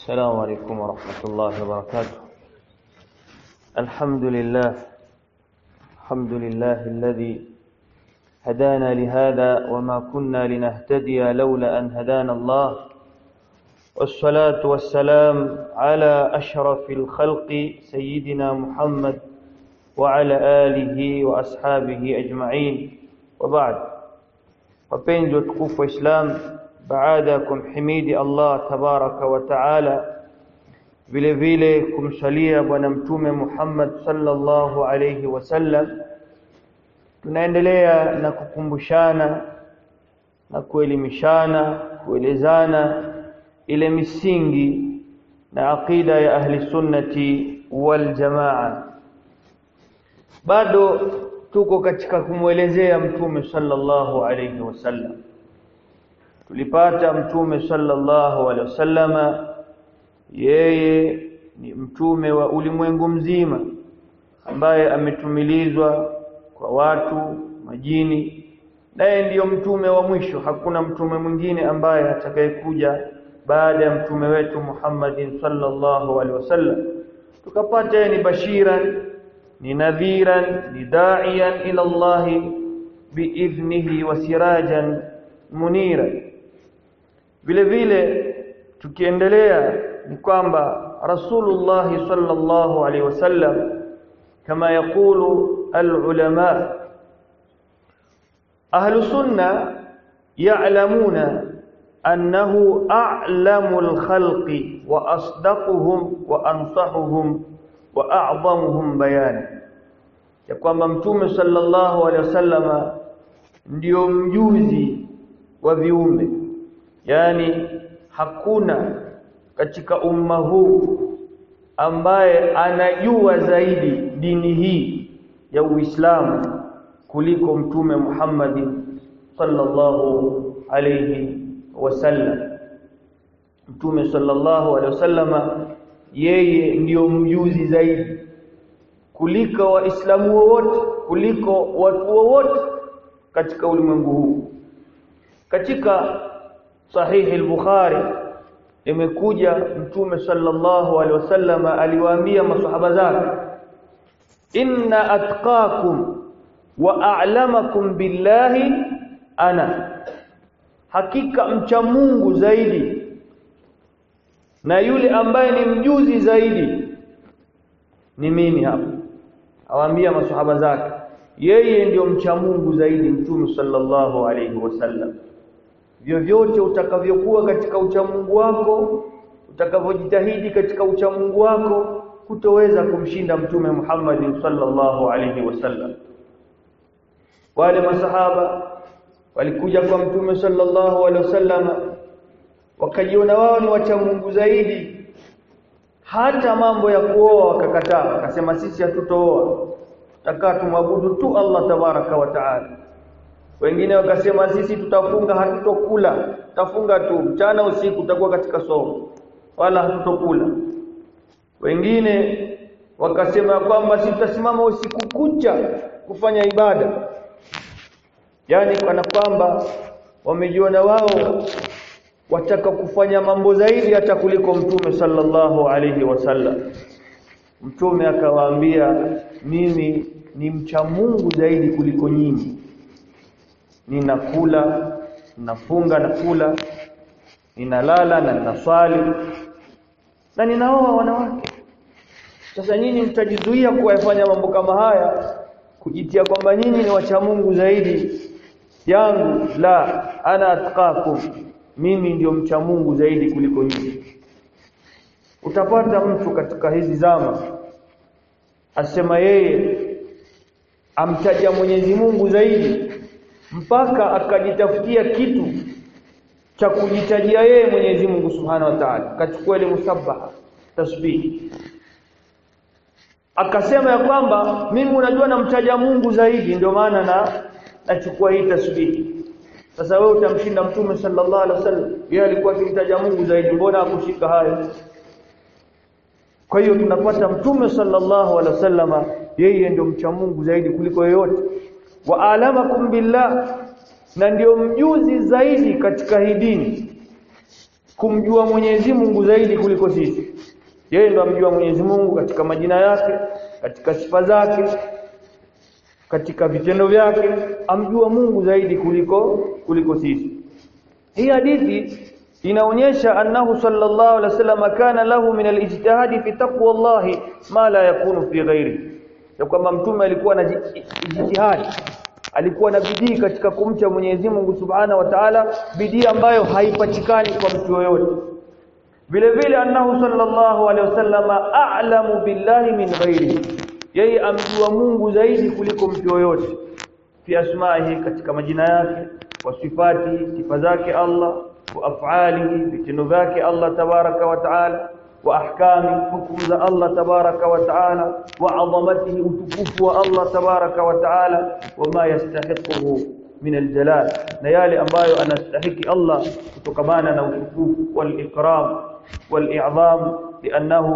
السلام عليكم ورحمة الله وبركاته. الحمد لله الحمد لله الذي هدانا لهذا وما كنا لنهتدي لولا أن هدانا الله. والصلاة والسلام على أشرف الخلق سيدنا محمد وعلى آله وأصحابه أجمعين. وبعد watukufu wa Islam baada ya kumhimidi Allah tabaraka wa taala. Vile vile kumsalia bwana mtume Muhammad sallallahu alayhi wasallam tunaendelea na kukumbushana na kuelimishana kuelezana ile misingi na aqida ya ahli sunnati wal jamaa. Bado tuko katika kumwelezea mtume sallallahu alayhi wasallam tulipata mtume sallallahu alaihi wasallama yeye ni mtume wa ulimwengu mzima ambaye ametumilizwa kwa watu majini. Naye ndiyo mtume wa mwisho. Hakuna mtume mwingine ambaye atakayekuja baada ya mtume wetu Muhammadin sallallahu alaihi wasallam. Tukapata yeye ni bashiran ni nadhiran ni da'iyan ila Allah biidhnihi wa sirajan munira vile vile tukiendelea ni kwamba Rasulullah sallallahu alaihi wasallam kama yakulu alulama ahlu sunna ya'lamuna annahu a'lamul khalqi wa asdaquhum wa ansahuhum wa a'dhamuhum bayana ya kwamba mtume sallallahu alaihi wasallama ndio mjuzi wa viumbe yani hakuna katika umma huu ambaye anajua zaidi dini hii ya Uislamu kuliko mtume Muhammad sallallahu alayhi wasallam. Mtume sallallahu alayhi wasallama yeye ndiyo mjuzi zaidi kuliko waislamu wowote kuliko watu wowote katika ulimwengu huu. Katika sahihi al-Bukhari imekuja mtume sallallahu alaihi wasallam aliwaambia maswahaba zake inna atqakum wa a'lamakum billahi ana. Hakika mcha Mungu zaidi na yule ambaye ni mjuzi zaidi ni mimi hapa awaambia maswahaba zake. Yeye ndiyo mcha Mungu zaidi mtume sallallahu alaihi wasallam vyovyote utakavyokuwa katika uchamungu wako utakavyojitahidi katika uchamungu wako kutoweza kumshinda mtume Muhammad sallallahu alaihi wasallam wale masahaba walikuja kwa mtume sallallahu alaihi wasallam wakajiona wao ni wachamungu zaidi. Hata mambo ya kuoa wakakataa wakasema sisi hatutooa tutakaa tumwabudu tu Allah tabaraka wa taala wengine wakasema sisi tutafunga hatutokula. Tutafunga tu. Mchana usiku tutakuwa katika somo. Wala hatutokula. Wengine wakasema kwamba sisi tutasimama usiku kucha kufanya ibada. Yani kana kwamba wamejiona wao wataka kufanya mambo zaidi hata kuliko mtume sallallahu alaihi wasallam mtume akawaambia mimi ni mcha Mungu zaidi kuliko nyinyi ninakula ninafunga na kula ninalala na ninaswali na ninaoa wanawake. Sasa nyinyi mtajizuia kuyafanya mambo kama haya kujitia kwamba nyinyi ni wacha Mungu zaidi. Yangu la ana atqakum. Mimi ndio mcha Mungu zaidi kuliko nyinyi. Utapata mtu katika hizi zama asema yeye amtaja Mwenyezi Mungu zaidi mpaka akajitafutia kitu cha kujitajia yeye Mwenyezi Mungu Subhanahu wa Ta'ala. Akachukua ile musabbaha tasbih. Akasema ya kwamba mimi unajua namtaja Mungu zaidi ndio maana na nachukua hii tasbih. Sasa wewe utamshinda mtume sallallahu alaihi wasallam. Yeye alikuwa akimtaja Mungu zaidi mbona akushika hayo? Kwa hiyo tunapata mtume sallallahu alaihi wasallama yeye ndio mcha Mungu zaidi kuliko yeyote wa alamakum billah na ndio mjuzi zaidi katika hii dini kumjua Mwenyezi Mungu zaidi kuliko sisi. Yeye ndo amjua Mwenyezi Mungu katika majina yake katika sifa zake katika vitendo vyake amjua Mungu zaidi kuliko kuliko sisi. Hii hadithi inaonyesha annahu sallallahu alaihi wasallam kana lahu min alijtihadi fi taqwa Allah ma la yakunu fi ghairi ya kwamba mtume alikuwa na jitihadi. Alikuwa na bidii katika kumcha Mwenyezi Mungu Subhanahu wa Ta'ala bidii ambayo haipatikani kwa mtu yoyote. Vile vile annahu sallallahu alaihi wasallam a'lamu billahi min ghairi yeye amjua Mungu zaidi kuliko mtu yoyote. Fi asma'ihi katika majina yake wa sifati sifa zake Allah wa af'alihi vitendo vyake Allah tabaraka wa taala wa ahkami hukumu za Allah tabaraka wa taala wa 'azamatihi utukufu wa Allah tabaraka wa taala wama yastahiquhu min aljalal na yale ambayo anastahiki Allah kutokamana na utukufu wal ikram wal i'zam li'annahu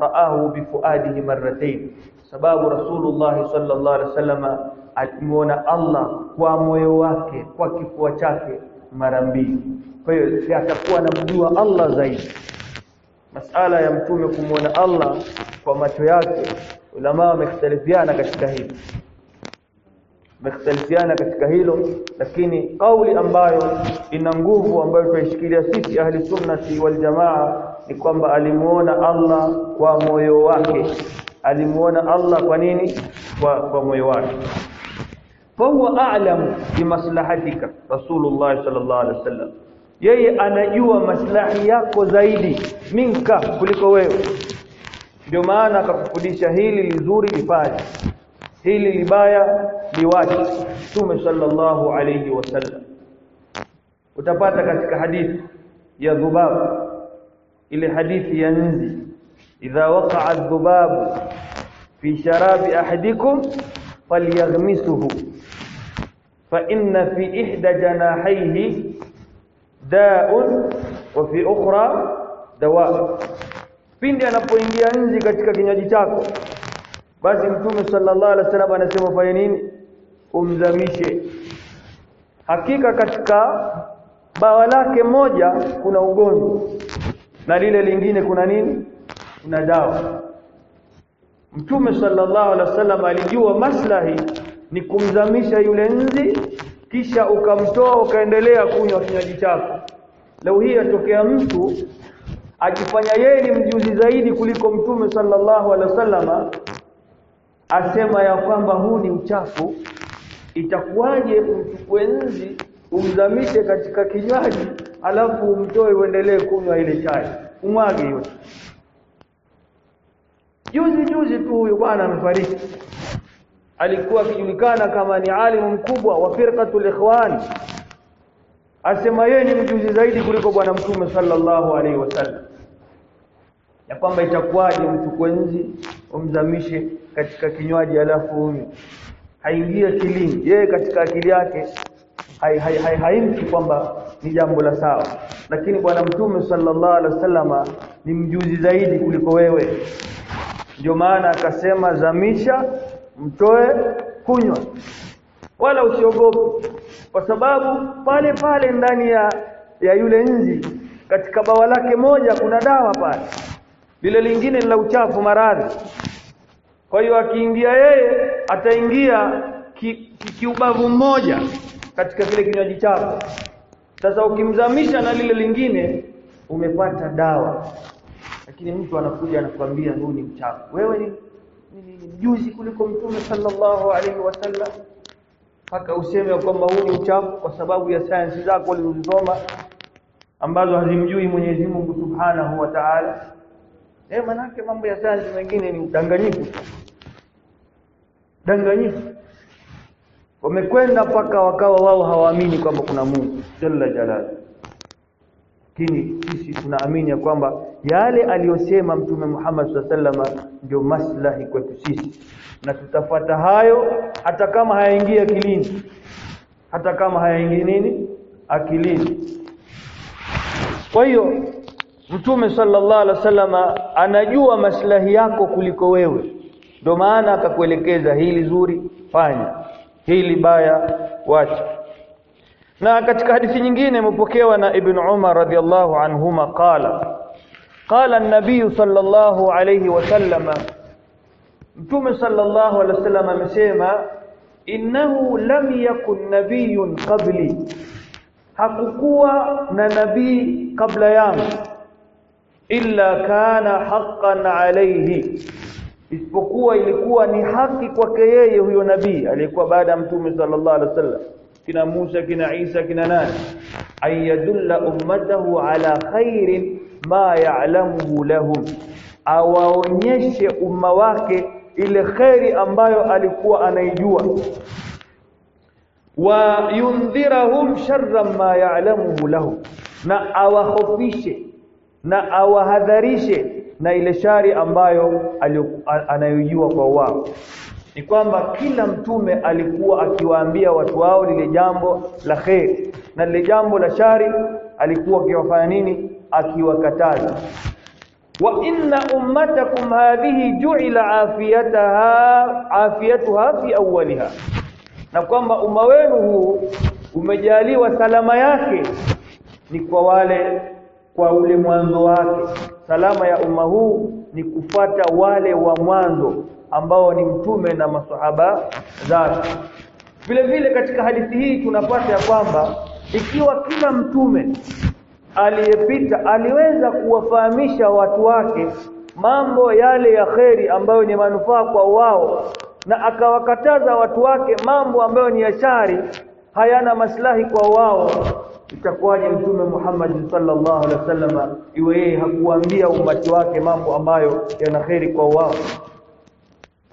ra'ahu bifuadihi marratayn sababu rasulullah sallallahu alaihi wasallam alimuona Allah kwa moyo wake kwa kifua chake mara mbili kwa hiyo si atakuwa anamjua Allah zaidi masala ya mtume kumuona Allah kwa macho yake ulama wamekhtalifiana katika hilo wamekhtalifiana katika hilo lakini kauli ambayo ina nguvu ambayo tunaishikilia sisi ahli sunnati wal jamaa ni kwamba alimuona Allah kwa moyo wake alimuona Allah kwa nini kwa, kwa moyo wake fahuwa a'lamu bimaslahatika rasulullah sallallahu alaihi wasallam yeye anajua maslahi yako zaidi minka kuliko wewe. Ndio maana akakufundisha hili lizuri lifanye hili libaya liwache. Mtume sallallahu alayhi wasallam utapata katika hadithi ya dhubab ile hadithi ya nzi. Idha waqa'a adh-dhubab fi sharabi ahadikum falyaghmisuhu fa inna fi ihda janahayhi da'un wa fi ukhra dawa. Pindi anapoingia nzi katika kinywaji chako basi mtume sallallahu alaihi wasallam anasema fanye nini? Umzamishe. Hakika katika bawa lake moja kuna ugonjwa na lile lingine kuna nini? Kuna dawa. Mtume sallallahu alaihi wasallam alijua maslahi ni kumzamisha yule nzi kisha ukamtoa ukaendelea kunywa kinywaji chako leo hii atokea mtu ajifanya yeye ni mjuzi zaidi kuliko mtume sallallahu alaihi wasallam asema ya kwamba huu ni uchafu itakuwaje mchukue nzi umzamishe katika kinywaji alafu umtoe uendelee kunywa ile chai umwage yote. Juzi juzi tu huyu bwana amefariki. Alikuwa akijulikana kama ni alimu mkubwa wa firqatul ikhwan asema yeye ni mjuzi zaidi kuliko bwana mtume sallallahu alaihi wasallam. Ya kwamba itakuwaje mtu kwenzi umzamishe katika kinywaji alafu unywe. Haingie kilini yeye katika akili yake hai, hai, hai, haimki kwamba ni jambo la sawa. Lakini bwana mtume sallallahu alaihi wasallama ni mjuzi zaidi kuliko wewe. Ndio maana akasema zamisha mtoe kunywa. Wala usiogope kwa sababu pale pale ndani ya ya yule nzi katika bawa lake moja kuna dawa pale. Lile lingine ni la uchafu maradhi. Kwa hiyo akiingia yeye ataingia kiubavu ki, ki mmoja katika kile kinywaji chako. Sasa ukimzamisha na lile lingine umepata dawa. Lakini mtu anakuja anakuambia huu ni mchafu wewe ni ni mjuzi kuliko mtume sallallahu alaihi wasallam mpaka useme kwamba huu ni uchafu kwa sababu ya sayansi zako ulizosoma ambazo hazimjui Mwenyezi Mungu Subhanahu wa Ta'ala. Eh manake mambo ya sayansi mengine ni udanganyifu. Danganyifu wamekwenda mpaka wakawa wao hawaamini kwamba kuna Mungu. Jalla jalal lakini sisi tunaamini ya kwamba yale aliyosema mtume Muhammad SAW ndio maslahi kwetu sisi. Na tutafata hayo hata kama hayaingii akilini. Hata kama hayaingii nini? Akilini. Kwa hiyo mtume sallallahu alaihi wasallam anajua maslahi yako kuliko wewe. Ndio maana akakuelekeza hili zuri fanya. Hili baya wacha na katika hadithi nyingine imepokewa na ibn Umar radhiallahu anhuma qala qala an-nabiy sallallahu alayhi wasallam mtume sallallahu alayhi wasallam amesema innahu lam yakun nabiyyun qabli. Hakukuwa na nabii kabla yangu illa kana haqqan alayhi. Isipokuwa ilikuwa ni haki kwake yeye huyo nabii aliyekuwa baada ya mtume sallallahu alaihi wasallam kina Musa kina Isa kina nani? Ayadulla ummatahu ala khairin ma ya'lamuhu lahum. Awaonyeshe umma wake ile khairi ambayo alikuwa anaijua. Wa yundhirahum sharra ma ya'lamuhu lahum. Na awahofishe na awahadharishe na ile shari ambayo anayojua kwa wao ni kwamba kila mtume alikuwa akiwaambia watu wao lile jambo la kheri na lile jambo la shari alikuwa akiwafanya nini? Akiwakataza. Wa inna ummatakum hadhihi ju'ila afiyataha afiyatuha fi awwaliha. Na kwamba umma wenu huu umejaliwa salama yake ni kwa wale kwa ule mwanzo wake. Salama ya umma huu ni kufata wale wa mwanzo ambao ni mtume na masahaba zake. Vile vile katika hadithi hii tunapata ya kwamba ikiwa kila mtume aliyepita aliweza kuwafahamisha watu wake mambo yale ya kheri ambayo ni manufaa kwa wao na akawakataza watu wake mambo ambayo ni ya shari hayana maslahi kwa wao itakuwaje mtume Muhammad sallallahu alaihi wasallam iwe yeye hakuambia umati wake mambo ambayo yana kheri kwa wao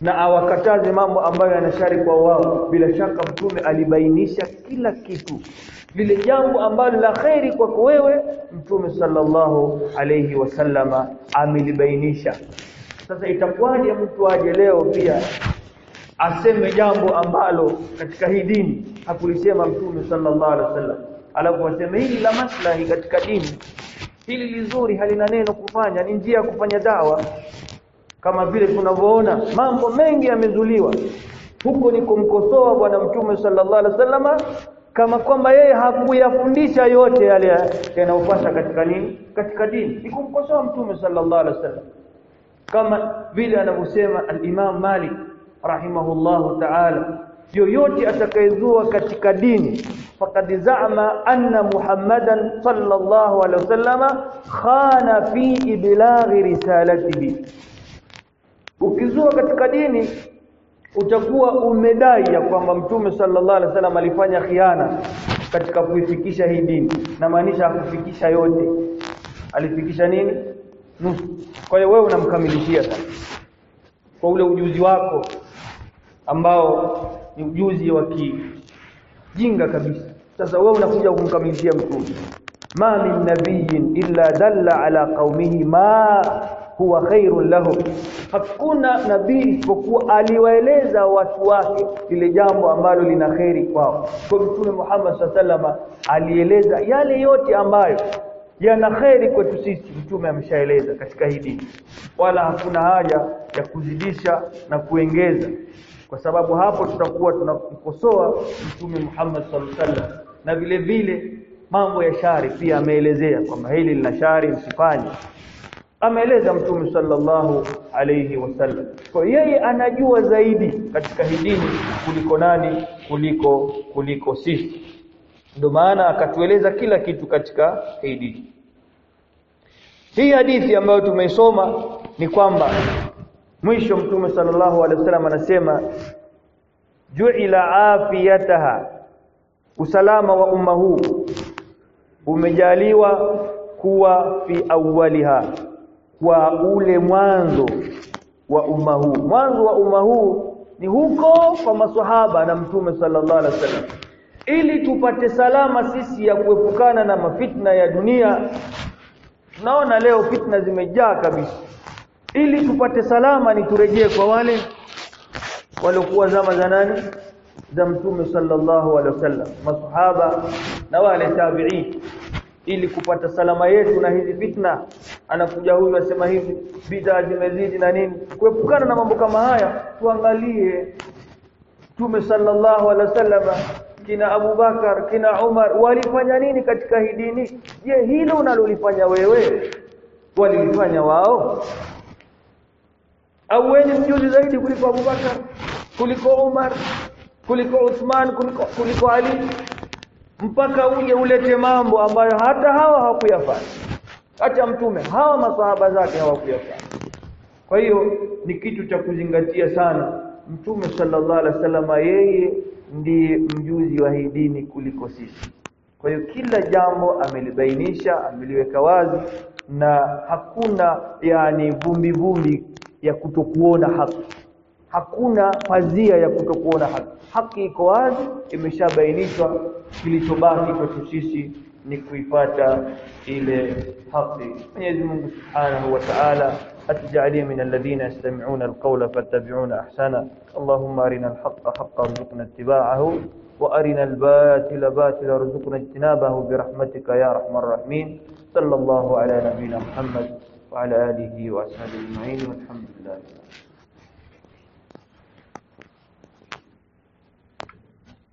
na awakataze mambo ambayo yanashari kwa wao. Bila shaka mtume alibainisha kila kitu. Lile jambo ambalo la kheri kwako wewe mtume sallallahu alayhi wasallama amelibainisha. Sasa itakuwaje mtu aje leo pia aseme jambo ambalo katika hii dini hakulisema mtume sallallahu alaihi wasallam alafu aseme hili la maslahi katika dini. Hili lizuri halina neno kufanya ni njia ya kufanya dawa kama vile tunavyoona mambo mengi yamezuliwa huko ni kumkosoa bwana mtume sallallahu alaihi wasallama kama kwamba yeye hakuyafundisha yote yale yanayopasa katika nini katika dini ni kumkosoa mtume sallallahu alaihi wasallam kama vile anavyosema al-Imam Malik rahimahullahu ta'ala yoyote atakayezua katika dini faqad za'ama anna Muhammadan sallallahu alaihi wasallama khana fi iblaghi risalatihi ukizua katika dini utakuwa umedai ya kwamba mtume sallallahu alaihi wasallam alifanya khiana katika kuifikisha hii dini. Na maanisha hakufikisha yote. Alifikisha nini? Nusu. Kwa hiyo wewe unamkamilishia sasa. Kwa ule ujuzi wako ambao ni ujuzi wa kijinga kabisa. Sasa wewe unakuja kumkamilishia mtume. Ma min nabiyyin illa dalla ala qaumihi ma huwa khairun lahum hakuna nabii isipokuwa aliwaeleza watu wake lile jambo ambalo lina kheri kwao. Kwa mtume Muhammad sallallahu alieleza yale yote ambayo yana kheri kwetu sisi mtume ameshaeleza katika hii dini. Wala hakuna haja ya kuzidisha na kuengeza, kwa sababu hapo tutakuwa tunamkosoa mtume Muhammad sallallahu alaihi wasallam. Na vile vile mambo ya shari pia ameelezea kwamba hili lina shari msifanye ameeleza mtume sallallahu alayhi wasallam kwa yeye anajua zaidi katika hii dini kuliko nani kuliko kuliko sisi. Ndio maana akatueleza kila kitu katika hii dini. Hii hadithi ambayo tumeisoma ni kwamba mwisho mtume sallallahu alaihi wasallam anasema ju'ila afiyataha usalama wa umma huu umejaliwa kuwa fi awwaliha kwa ule mwanzo wa umma huu. Mwanzo wa umma huu ni huko kwa maswahaba na mtume sallallahu alaihi wasallam. Ili tupate salama sisi ya kuepukana na mafitna ya dunia tunaona leo fitna zimejaa kabisa. Ili tupate salama ni turejee kwa wale waliokuwa zama za nani? Za mtume sallallahu alaihi wasallam masahaba na wale tabi'in ili kupata salama yetu na hizi fitna. Anakuja huyu asema hivi bid'a zimezidi na nini. Kuepukana na mambo kama haya tuangalie Mtume sallallahu alaihi wasallam kina Abu Bakar kina Umar walifanya nini katika hii dini? Je hilo unalolifanya wewe walilifanya wao? Au wewe ni mjuzi zaidi kuliko Abu Bakar kuliko Umar kuliko Uthman kuliko, kuliko Ali mpaka uje ulete mambo ambayo hata hawa hawakuyafanya. Hata mtume hawa masahaba zake hawakuyafanya. Kwa hiyo ni kitu cha kuzingatia sana. Mtume sallallahu alaihi wasallam yeye ndiye mjuzi wa hii dini kuliko sisi. Kwa hiyo kila jambo amelibainisha ameliweka wazi na hakuna yani vumbi vumbi ya kutokuona haki hakuna pazia ya kutokuona haki haki iko wazi imeshabainishwa kilichobaki kwetu sisi ni kuipata ile haki Mwenyezi Mungu Subhanahu wa Ta'ala atujalie min alladhina yastami'una alqawla fattabi'una ahsana Allahumma arina alhaqqa haqqan warzuqna ittiba'ahu wa arina albatila batila warzuqna ijtinabahu birahmatika ya arhamar rahimin sallallahu ala nabiyyina Muhammad wa ala alihi wa ashabihi ajma'in walhamdulillah